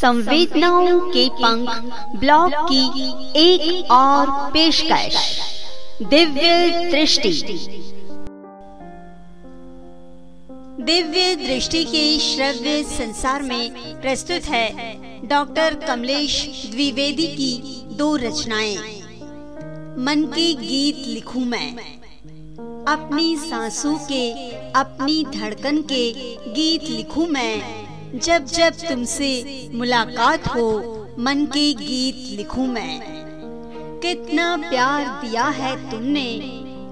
संवेदनाओं के पंख ब्लॉग की एक और पेशकश। दिव्य दृष्टि। दिव्य दृष्टि के श्रव्य संसार में प्रस्तुत है डॉक्टर कमलेश द्विवेदी की दो रचनाएँ। मन के गीत लिखूं मैं। अपनी सांसों के, अपनी धड़कन के गीत लिखूं मैं। जब जब तुमसे मुलाकात हो, मन के गीत लिखूं मैं। कितना प्यार दिया है तुमने,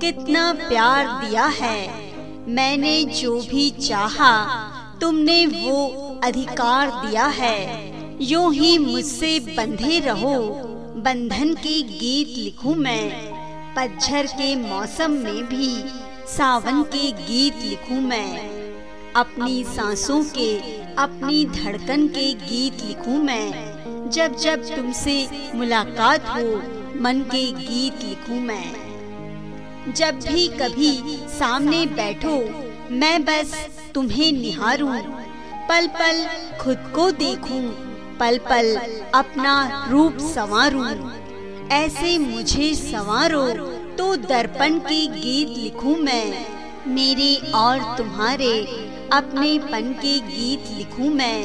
कितना प्यार दिया है। मैंने जो भी चाहा, तुमने वो अधिकार दिया है। यूँ ही मुझसे बंधे रहो, बंधन के गीत लिखूं मैं। पतझर के मौसम में भी सावन के गीत लिखूं मैं। अपनी सांसों के अपनी धड़कन के गीत लिखूं मैं। जब जब तुमसे मुलाकात हो, मन के गीत लिखूं मैं। जब भी कभी सामने बैठो, मैं बस तुम्हें निहारूं। पल पल खुद को देखूँ, पल पल अपना रूप संवारूं। ऐसे मुझे संवारो तो दर्पण के गीत लिखूं मैं। मेरे और तुम्हारे अपने पन के गीत लिखूं मैं।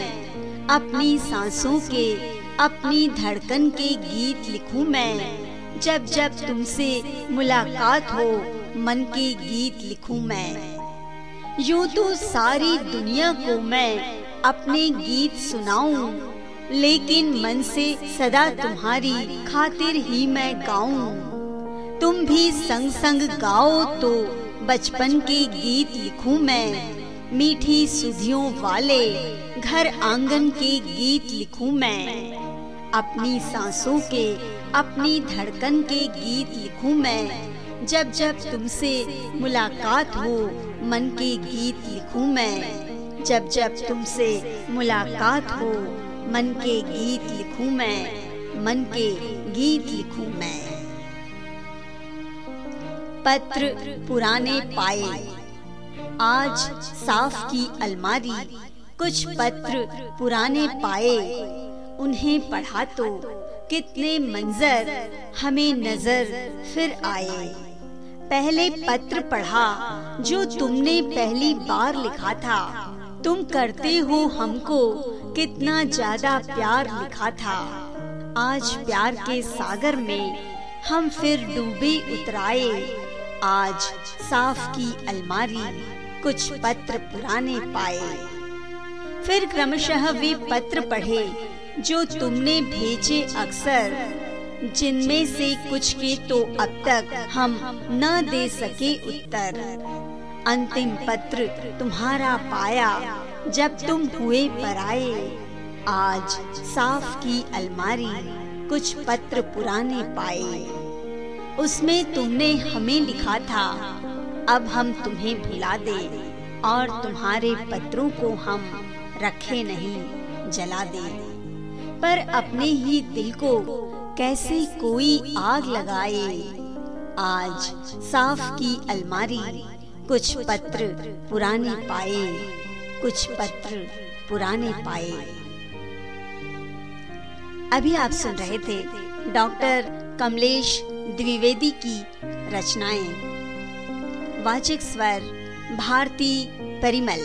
अपनी सांसों के, अपनी धड़कन के गीत लिखूं मैं। जब जब तुमसे मुलाकात हो, मन के गीत लिखूं मैं। यूँ तो सारी दुनिया को मैं अपने गीत सुनाऊं, लेकिन मन से सदा तुम्हारी खातिर ही मैं गाऊं। तुम भी संग संग गाओ तो बचपन के गीत लिखूं मैं। मीठी सुधियों वाले घर आँगन के गीत लिखूं मैं। अपनी सांसों के, अपनी धड़कन के गीत लिखूं मैं। जब जब तुमसे मुलाकात हो, मन के गीत लिखूं मैं। जब जब तुमसे मुलाकात हो, मन के गीत लिखूं मैं। मन के गीत लिखूं मैं। पत्र पुराने पाए। आज साफ़ की अलमारी, कुछ पत्र पुराने पाए। उन्हें पढ़ा तो कितने मंजर हमें नज़र फिर आए। पहले पत्र पढ़ा, जो तुमने पहली बार लिखा था। तुम करते हो हमको कितना ज़्यादा प्यार लिखा था। आज प्यार के सागर में हम फिर डूबे उतराए। आज साफ़ की अलमारी कुछ पत्र पुराने पाए। फिर क्रमशः वे पत्र पढ़े, जो तुमने भेजे अक्सर, जिनमें से कुछ के तो अब तक हम न दे सके उत्तर। अंतिम पत्र तुम्हारा पाया, जब तुम हुए पर आए आज साफ़ की अलमारी कुछ पत्र पुराने पाए। उसमें तुमने हमें लिखा था अब हम तुम्हें भुला दे, और तुम्हारे पत्रों को हम रखे नहीं, जला दे। पर अपने ही दिल को कैसे कोई आग लगाए? आज साफ़ की अलमारी, कुछ पत्र पुराने पाए, कुछ पत्र पुराने पाए। अभी आप सुन रहे थे डॉक्टर कमलेश द्विवेदी की रचनाएँ। वाचिक स्वर भारती परिमल।